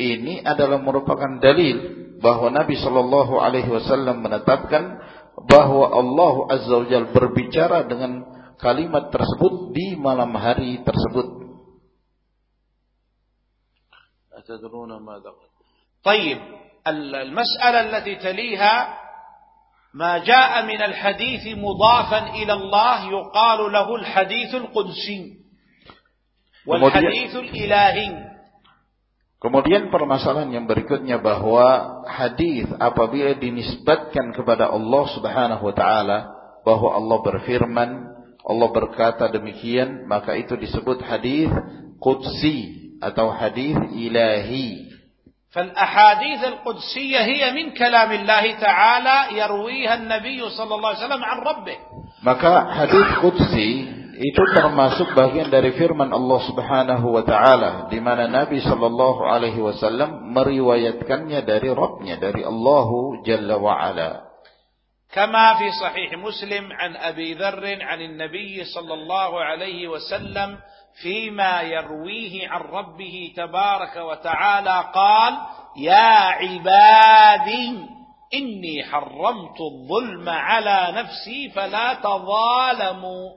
ini adalah merupakan dalil bahwa Nabi Shallallahu Alaihi Wasallam menetapkan bahwa Allah Azza Wajalla berbicara dengan kalimat tersebut di malam hari tersebut. أتدرون ماذا طيب المسألة التي تليها ما جاء من الحديث مضافا إلى الله يقال له الحديث القدسي والحديث الإلهي Kemudian permasalahan yang berikutnya bahwa hadis apabila dinisbatkan kepada Allah Subhanahu wa taala bahwa Allah berfirman, Allah berkata demikian, maka itu disebut hadis qudsi atau hadis ilahi. فالأحاديث القدسية هي من كلام الله تعالى يرويها النبي صلى الله عليه وسلم عن ربه maka hadis qudsi itu termasuk bagian dari firman Allah Subhanahu wa taala di mana Nabi sallallahu alaihi wasallam meriwayatkannya dari Rabbnya dari Allah Jalla wa ala. كما في صحيح مسلم عن أبي ذر عن النبي صلى الله عليه وسلم فيما يرويه عن ربه تبارك وتعالى قال يا عبادي إني حرمت الظلم على نفسي فلا تظالموا.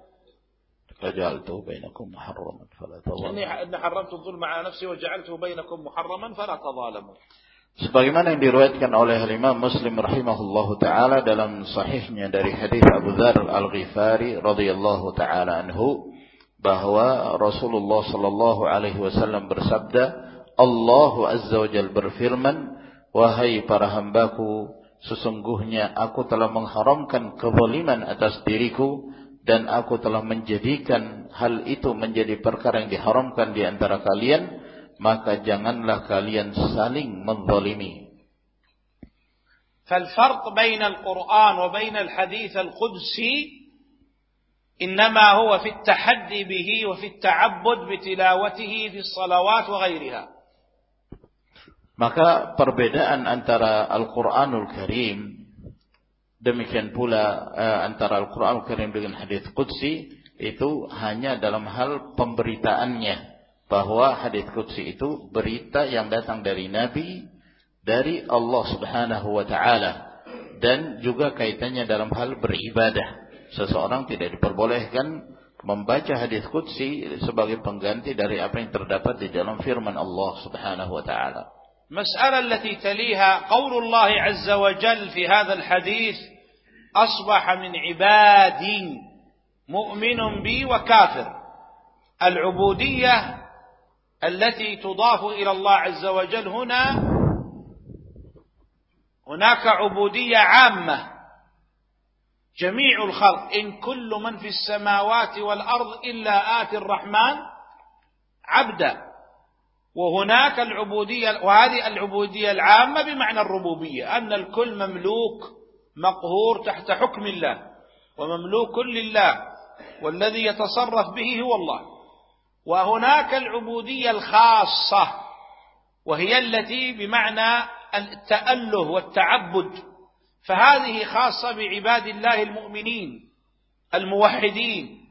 فجعلته بينكم محرما فلا تظالموا. إني حرمت الظلم على نفسي وجعلته بينكم محرما فلا تظالموا. Sebagaimana yang diriwayatkan oleh Imam Muslim rahimahullahu taala dalam sahihnya dari hadis Abu Dzar Al-Ghifari radhiyallahu taala anhu bahwa Rasulullah sallallahu alaihi wasallam bersabda, Allah azza wa jalla berfirman, "Wahai para hambaku, sesungguhnya aku telah mengharamkan kezaliman atas diriku dan aku telah menjadikan hal itu menjadi perkara yang diharamkan di antara kalian maka janganlah kalian saling menzalimi فالفرق بين القرآن وبين الحديث القدسي إنما هو في التحدي به وفي التعبد بتلاوته في الصلوات وغيرها Maka perbedaan antara Al-Quranul Karim Demikian pula uh, antara Al-Quran Al-Karim dengan hadis Qudsi itu hanya dalam hal pemberitaannya bahwa hadis Qudsi itu berita yang datang dari Nabi dari Allah Subhanahu wa taala dan juga kaitannya dalam hal beribadah. Seseorang tidak diperbolehkan membaca hadis Qudsi sebagai pengganti dari apa yang terdapat di dalam firman Allah Subhanahu wa taala. مسألة التي تليها قول الله عز وجل في هذا الحديث أصبح من عبادي مؤمن بي وكافر العبودية التي تضاف إلى الله عز وجل هنا هناك عبودية عامة. جميع الخلق إن كل من في السماوات والأرض إلا آتي الرحمن عبدا. وهناك العبودية وهذه العبودية العامة بمعنى الربوبية أن الكل مملوك مقهور تحت حكم الله ومملوك لله والذي يتصرف به هو الله. وهناك العبودية الخاصة وهي التي بمعنى التأله والتعبد. فهذه خاصة بعباد الله المؤمنين الموحدين.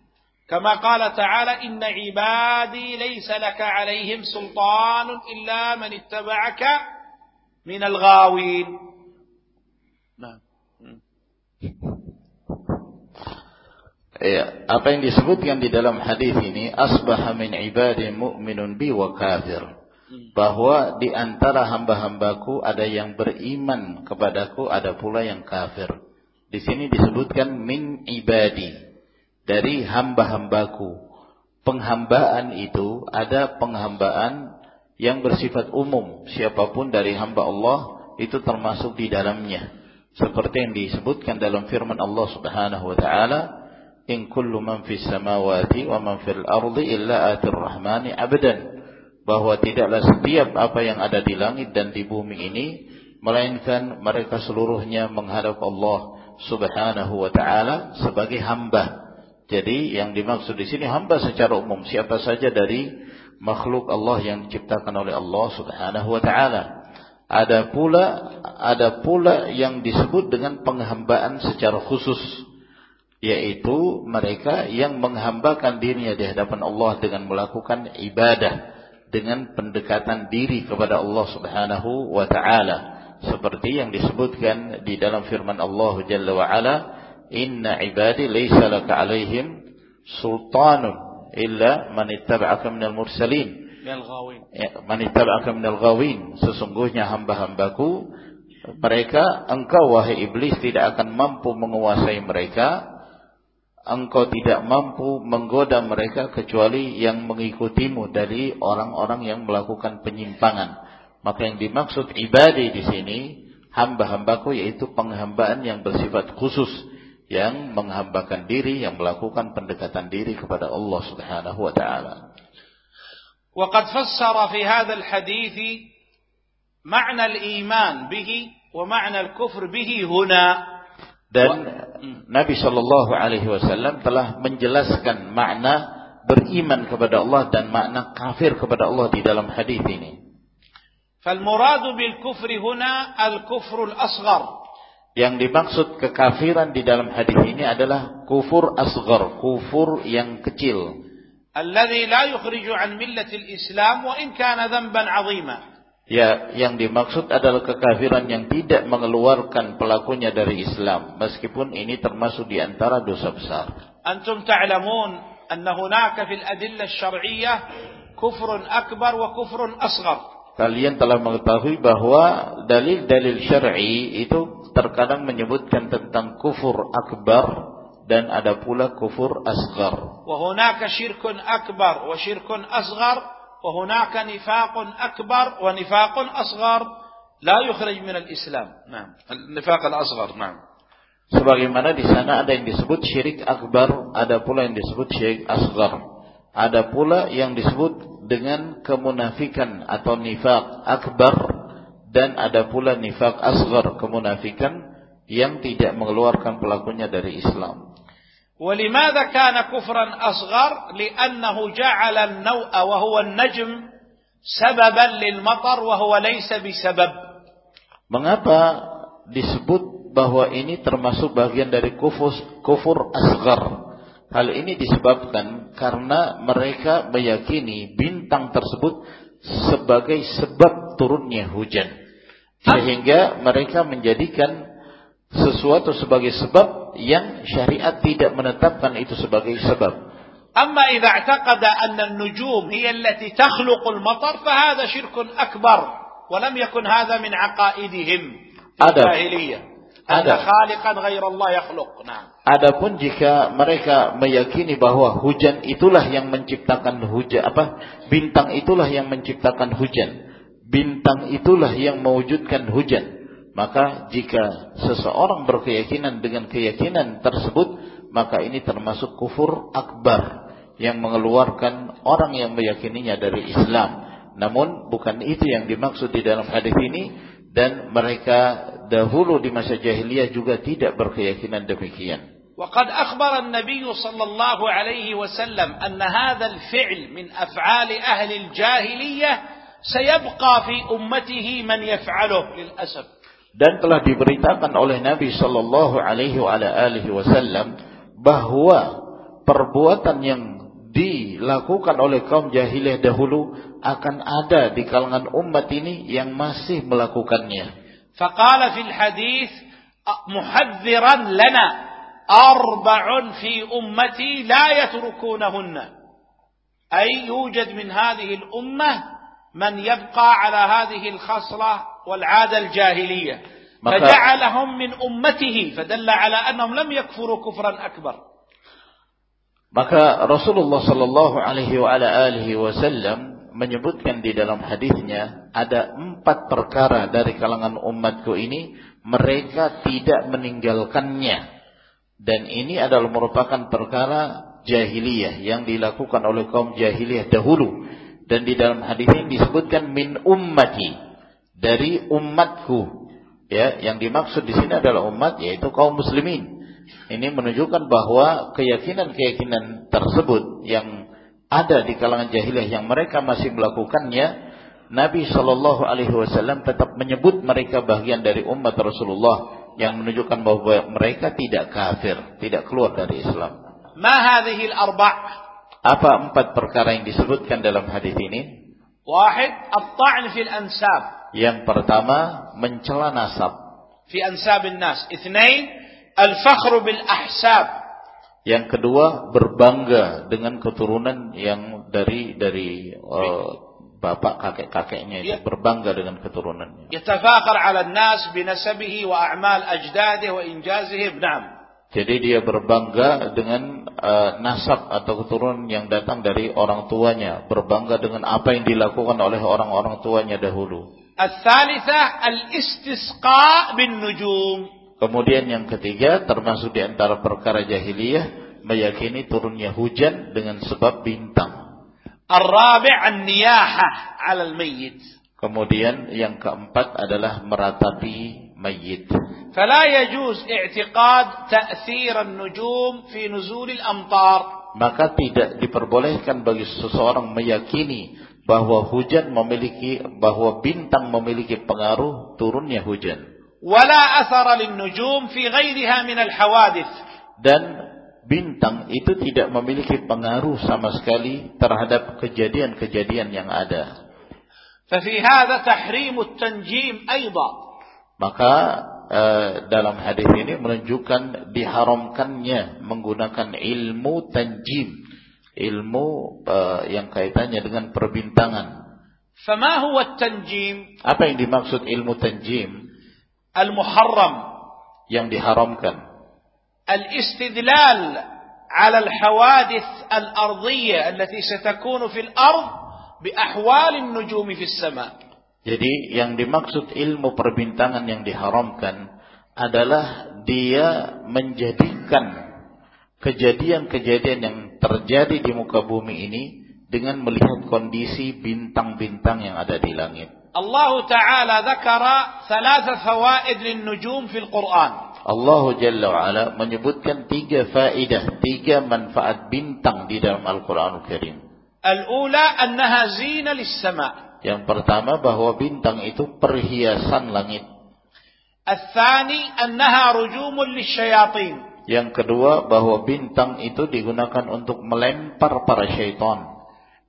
كما قال تعالى إن عبادي ليس لك عليهم سلطان إلا من اتبعك من الغاوين. نعم. Ya, apa yang disebutkan di dalam hadis ini asbaha min ibadi mu'minun bi wa kafir. Bahwa di antara hamba-hambaku ada yang beriman kepadaku, ada pula yang kafir. Di sini disebutkan min ibadi dari hamba-hambaku. Penghambaan itu ada penghambaan yang bersifat umum. Siapa pun dari hamba Allah itu termasuk di dalamnya seperti yang disebutkan dalam firman Allah Subhanahu wa taala in kullu man fis samawati wa man fil ardi illa atir rahmani abdan bahwa tidaklah setiap apa yang ada di langit dan di bumi ini melainkan mereka seluruhnya menghadap Allah Subhanahu wa taala sebagai hamba. Jadi yang dimaksud di sini hamba secara umum siapa saja dari makhluk Allah yang diciptakan oleh Allah Subhanahu wa taala. Ada pula ada pula yang disebut dengan penghambaan secara khusus yaitu mereka yang menghambakan dirinya di hadapan Allah dengan melakukan ibadah dengan pendekatan diri kepada Allah Subhanahu wa taala seperti yang disebutkan di dalam firman Allah Jalla wa ala inna ibadi laysa laka alaihim sultanun illa man ittaba'aka minal mursalin Ya, Manittaba'aka minal ghawin. Sesungguhnya hamba-hambaku mereka engkau wahai iblis tidak akan mampu menguasai mereka Engkau tidak mampu menggoda mereka kecuali yang mengikutimu dari orang-orang yang melakukan penyimpangan. Maka yang dimaksud ibadi di sini hamba-hambaku yaitu penghambaan yang bersifat khusus yang menghambakan diri yang melakukan pendekatan diri kepada Allah Subhanahu wa taala. وقد فسر في هذا الحديث معنى الإيمان به ومعنى الكفر به هنا Dan Nabi Shallallahu Alaihi Wasallam telah menjelaskan makna beriman kepada Allah dan makna kafir kepada Allah di dalam hadis ini. فالمراد بالكفر هنا الكفر الأصغر Yang dimaksud kekafiran di dalam hadis ini adalah kufur asgar, kufur yang kecil. الذي لا يخرج عن ملة الإسلام وإن كان ذنبا عظيما. Ya, yang dimaksud adalah kekafiran yang tidak mengeluarkan pelakunya dari Islam, meskipun ini termasuk di antara dosa besar. Antum ta'lamun anna hunaka fil adillah syar'iyyah kufrun akbar wa kufrun asghar. Kalian telah mengetahui bahwa dalil-dalil syar'i itu terkadang menyebutkan tentang kufur akbar dan ada pula kufur asghar. Wa hunaka syirkun akbar wa syirkun asghar وهناك نفاق أكبر ونفاق أصغر لا يخرج من الإسلام نعم النفاق الأصغر نعم Sebagaimana di sana ada yang disebut syirik akbar, ada pula yang disebut syirik asgar. Ada pula yang disebut dengan kemunafikan atau nifak akbar dan ada pula nifak asgar, kemunafikan yang tidak mengeluarkan pelakunya dari Islam. ولماذا كان كفرا أصغر لأنه جعل النوء وهو النجم سببا للمطر وهو ليس بسبب Mengapa disebut bahwa ini termasuk bagian dari kufur, kufur asgar? Hal ini disebabkan karena mereka meyakini bintang tersebut sebagai sebab turunnya hujan. Sehingga mereka menjadikan sesuatu sebagai sebab yang syariat tidak menetapkan itu sebagai sebab. أما إذا اعتقد أن النجوم هي التي تخلق المطر فهذا شرك أكبر ولم يكن هذا من عقائدهم أدب. الجاهلية أن أدب. خالقا غير الله يخلق نعم Adapun jika mereka meyakini bahwa hujan itulah yang menciptakan hujan apa bintang itulah yang menciptakan hujan bintang itulah yang mewujudkan hujan maka jika seseorang berkeyakinan dengan keyakinan tersebut maka ini termasuk kufur akbar yang mengeluarkan orang yang meyakininya dari Islam namun bukan itu yang dimaksud di dalam hadis ini dan mereka dahulu di masa jahiliyah juga tidak berkeyakinan demikian وقد أخبر النبي صلى الله عليه وسلم أن هذا الفعل من أفعال أهل الجاهلية سيبقى في أمته من يفعله للأسف dan telah diberitakan oleh Nabi Shallallahu Alaihi Wasallam bahwa perbuatan yang dilakukan oleh kaum jahiliyah dahulu akan ada di kalangan umat ini yang masih melakukannya. فقال في الحديث محذرا لنا أربع في أمتي لا يتركونهن أي يوجد من هذه الأمة من يبقى على هذه الخصلة والعادة الجاهلية Maka- فجعلهم من أمته فدل على أنهم لم يكفروا كفرا أكبر Maka Rasulullah Shallallahu Alaihi Wasallam menyebutkan di dalam hadisnya ada empat perkara dari kalangan umatku ini mereka tidak meninggalkannya dan ini adalah merupakan perkara jahiliyah yang dilakukan oleh kaum jahiliyah dahulu dan di dalam hadis ini disebutkan min ummati dari umatku. Ya, yang dimaksud di sini adalah umat yaitu kaum muslimin. Ini menunjukkan bahwa keyakinan-keyakinan tersebut yang ada di kalangan jahiliyah yang mereka masih melakukannya, Nabi Shallallahu Alaihi Wasallam tetap menyebut mereka bagian dari umat Rasulullah yang menunjukkan bahwa mereka tidak kafir, tidak keluar dari Islam. Ma arba' Apa empat perkara yang disebutkan dalam hadis ini? Wahid, at-ta'n fil ansab. Yang pertama mencela nasab. Fi ansabin nas. Itsnain al-fakhru bil ahsab. Yang kedua berbangga dengan keturunan yang dari dari uh, bapak kakek-kakeknya itu ya. berbangga dengan keturunannya. Yatafakhar 'ala an-nas bi nasabihi wa a'mal ajdadihi wa injazihi. Naam. Jadi dia berbangga dengan uh, nasab atau keturunan yang datang dari orang tuanya, berbangga dengan apa yang dilakukan oleh orang-orang tuanya dahulu. al-istisqa bin nujum. Kemudian yang ketiga termasuk di antara perkara jahiliyah meyakini turunnya hujan dengan sebab bintang. Ar-rabi' an-niyahah al-mayyit. Kemudian yang keempat adalah meratapi mayyit. فلا يجوز اعتقاد تأثير النجوم في نزول الأمطار Maka tidak diperbolehkan bagi seseorang meyakini bahwa hujan memiliki bahwa bintang memiliki pengaruh turunnya hujan. ولا أثر للنجوم في غيرها من الحوادث Dan bintang itu tidak memiliki pengaruh sama sekali terhadap kejadian-kejadian yang ada. ففي هذا تحريم التنجيم أيضا Maka eh, dalam hadis ini menunjukkan diharamkannya menggunakan ilmu tanjim, ilmu eh, yang kaitannya dengan perbintangan. فما هو التنجيم Apa yang dimaksud ilmu tanjim المحرم yang diharamkan? الاستدلال على الحوادث الأرضية التي ستكون في الأرض بأحوال النجوم في السماء Jadi yang dimaksud ilmu perbintangan yang diharamkan adalah dia menjadikan kejadian-kejadian yang terjadi di muka bumi ini dengan melihat kondisi bintang-bintang yang ada di langit. Allah Ta'ala dzakara thalatha fawaid lin-nujum fil Qur'an. Allah Jalla wa'ala menyebutkan tiga faedah, tiga manfaat bintang di dalam Al-Quranul Karim. Al-ula annaha zina lis-sama' Yang pertama bahwa bintang itu perhiasan langit. الثاني أنها رجوم للشياطين Yang kedua bahwa bintang itu digunakan untuk melempar para syaitan.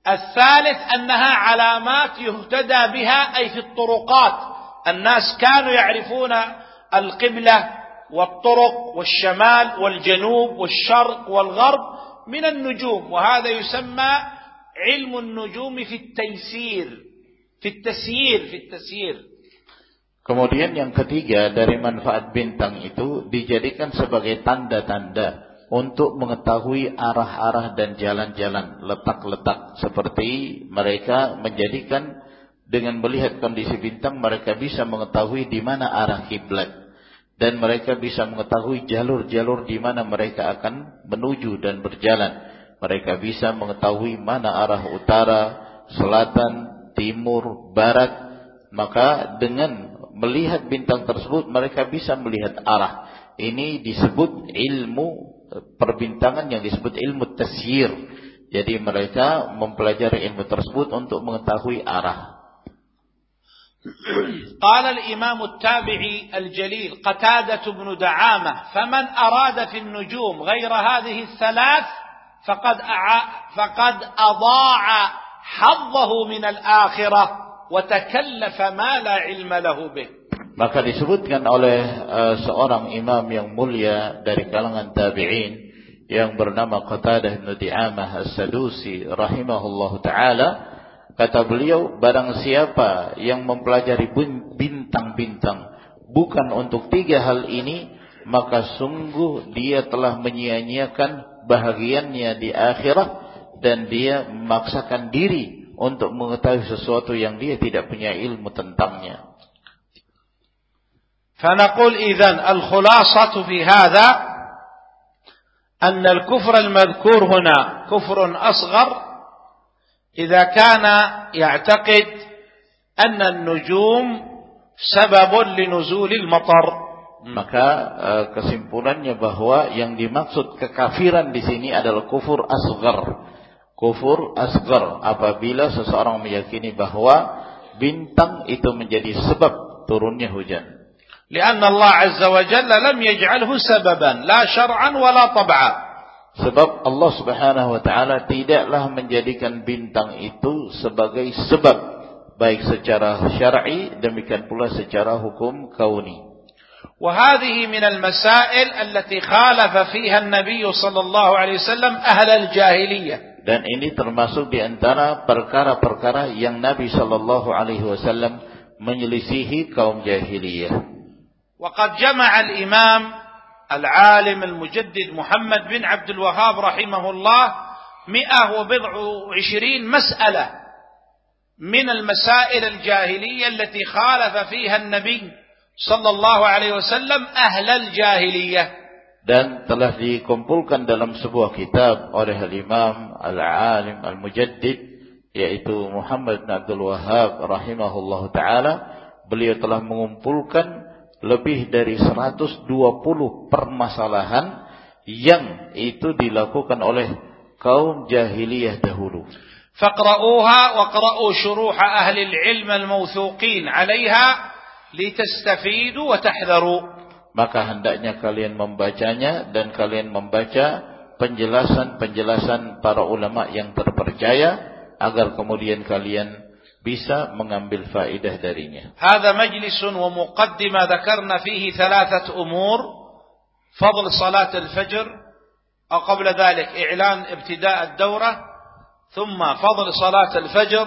الثالث أنها علامات يهتدى بها أي في الطرقات الناس كانوا يعرفون القبلة والطرق والشمال والجنوب والشرق والغرب من النجوم وهذا يسمى علم النجوم في التيسير Fitasir, fitasir. Kemudian yang ketiga dari manfaat bintang itu dijadikan sebagai tanda-tanda untuk mengetahui arah-arah dan jalan-jalan, letak-letak seperti mereka menjadikan dengan melihat kondisi bintang mereka bisa mengetahui di mana arah kiblat dan mereka bisa mengetahui jalur-jalur di mana mereka akan menuju dan berjalan. Mereka bisa mengetahui mana arah utara, selatan, timur, barat. Maka dengan melihat bintang tersebut mereka bisa melihat arah. Ini disebut ilmu perbintangan yang disebut ilmu tasyir. Jadi mereka mempelajari ilmu tersebut untuk mengetahui arah. قال الإمام التابعي الجليل قتادة بن دعامة فمن أراد في النجوم غير هذه الثلاث فقد أع- فقد أضاع حظه من الآخرة وتكلف ما لا علم له به Maka disebutkan oleh uh, seorang imam yang mulia dari kalangan tabi'in yang bernama Qatadah bin Di'amah As-Sadusi rahimahullahu taala kata beliau barang siapa yang mempelajari bin- bintang-bintang bukan untuk tiga hal ini maka sungguh dia telah menyia-nyiakan bahagiannya di akhirat dan dia memaksakan diri untuk mengetahui sesuatu yang dia tidak punya ilmu tentangnya. فنقول إذن الخلاصة في هذا أن الكفر المذكور هنا كفر أصغر إذا كان يعتقد أن النجوم سبب لنزول المطر Maka eh, kesimpulannya bahwa yang dimaksud kekafiran di sini adalah kufur asgar. Kufur asgar apabila seseorang meyakini bahwa bintang itu menjadi sebab turunnya hujan. لأن الله عز وجل لم يجعله سببا لا شرعا ولا طبعا Sebab Allah Subhanahu wa taala tidaklah menjadikan bintang itu sebagai sebab baik secara syar'i demikian pula secara hukum kauni. وهذه من المسائل التي خالف فيها النبي صلى الله عليه وسلم أهل الجاهلية Dan ini termasuk di antara perkara-perkara yang Nabi Shallallahu alaihi wasallam menyelisihi kaum jahiliyah. وقد جمع الإمام العالم المجدد محمد بن عبد الوهاب رحمه الله مئة وبضع وعشرين مسألة من المسائل الجاهلية التي خالف فيها النبي صلى الله عليه وسلم أهل الجاهلية dan telah dikumpulkan dalam sebuah kitab oleh Imam al-Alim al-Mujaddid yaitu Muhammad bin Abdul Wahab rahimahullah taala. Beliau telah mengumpulkan lebih dari 120 permasalahan yang itu dilakukan oleh kaum jahiliyah dahulu. Faqra'uha waqra'u syuruha ahli al-ilm al-mawthuqin 'alayha litastafidu wa tahdharu. Maka hendaknya kalian membacanya dan kalian membaca penjelasan-penjelasan para ulama yang terpercaya agar kemudian kalian bisa mengambil faedah darinya. هذا مجلس ومقدمة ذكرنا فيه ثلاثة أمور فضل صلاة الفجر أو قبل ذلك إعلان ابتداء الدورة ثم فضل صلاة الفجر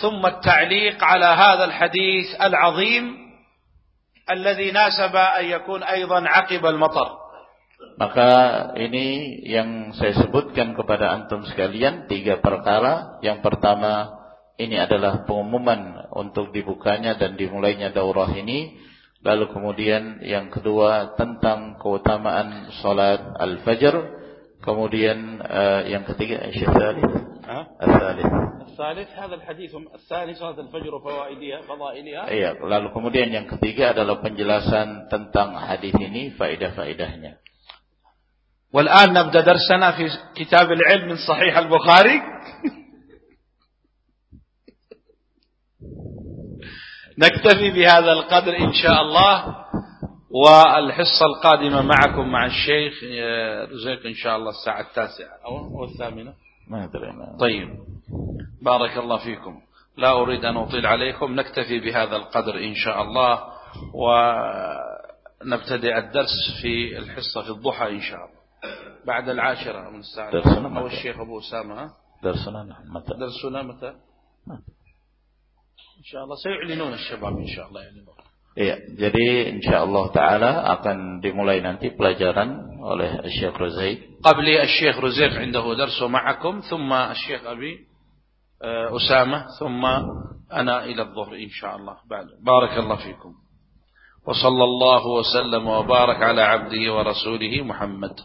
ثم التعليق على هذا الحديث العظيم alladhi nasaba an yakun aidan al-matar. Maka ini yang saya sebutkan kepada antum sekalian tiga perkara. Yang pertama ini adalah pengumuman untuk dibukanya dan dimulainya daurah ini. Lalu kemudian yang kedua tentang keutamaan salat al-fajr. Kemudian uh, yang ketiga Syekh الثالث. الثالث هذا الحديث الثاني صلاة الفجر وفوائدها فضائلها. Iya, lalu kemudian yang ketiga adalah penjelasan tentang hadis ini faidah-faidahnya. والآن نبدأ درسنا في كتاب العلم من صحيح البخاري. نكتفي بهذا القدر إن شاء الله والحصة القادمة معكم مع الشيخ. رزيق إن شاء الله الساعة التاسعة. أو الثامنة. ما أدري طيب. بارك الله فيكم. لا أريد أن أطيل عليكم. نكتفي بهذا القدر إن شاء الله ونبتدئ الدرس في الحصة في الضحى إن شاء الله. بعد العاشرة من الساعة درسنا أو متى؟ الشيخ أبو أسامة. درسنا متى؟ درسنا متى؟ إن شاء الله. سيعلنون الشباب إن شاء الله. يعلنون Iya, jadi insya Allah Taala akan dimulai nanti pelajaran oleh Syekh Ruzaik. قبلي الشيخ رزيق عنده درس معكم ثم الشيخ أبي أسامة ثم أنا إلى الظهر إن شاء الله بعد بارك الله فيكم وصلى الله وسلم وبارك على عبده ورسوله محمد